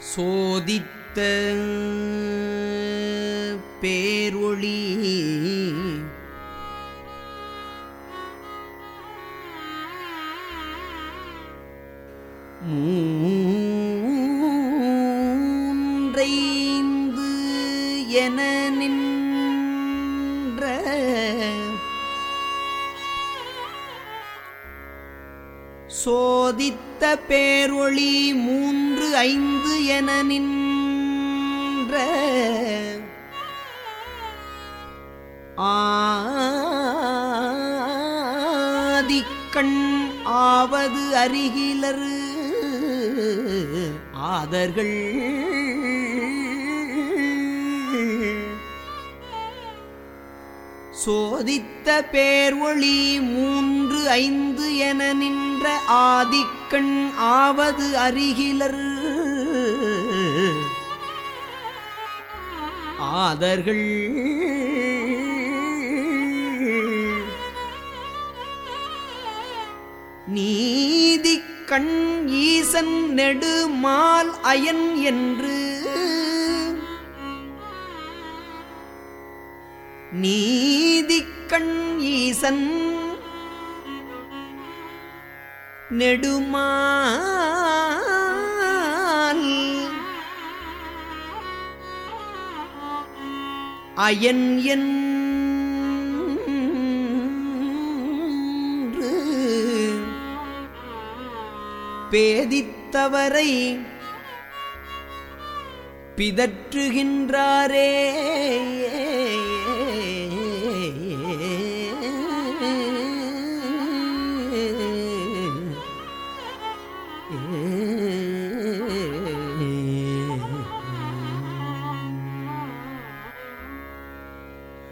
சோதித்த பேரொளி. மூன்றைந்து என நின்ற சோதித்த பேரொளி மூன்று ஐந்து என நின்ற ஆதிக்கண் ஆவது அருகிலரு ஆதர்கள் சோதித்த பேர்வொளி மூன்று ஐந்து என நின்ற ஆதிக்கண் ஆவது அருகிலர். ஆதர்கள் நீதி கண் ஈசன் நெடுமால் அயன் என்று நீதி கண் ஈசன் நெடுமால் அயன் என்று பேதித்தவரை பிதற்றுகின்றாரே. Mm-hmm.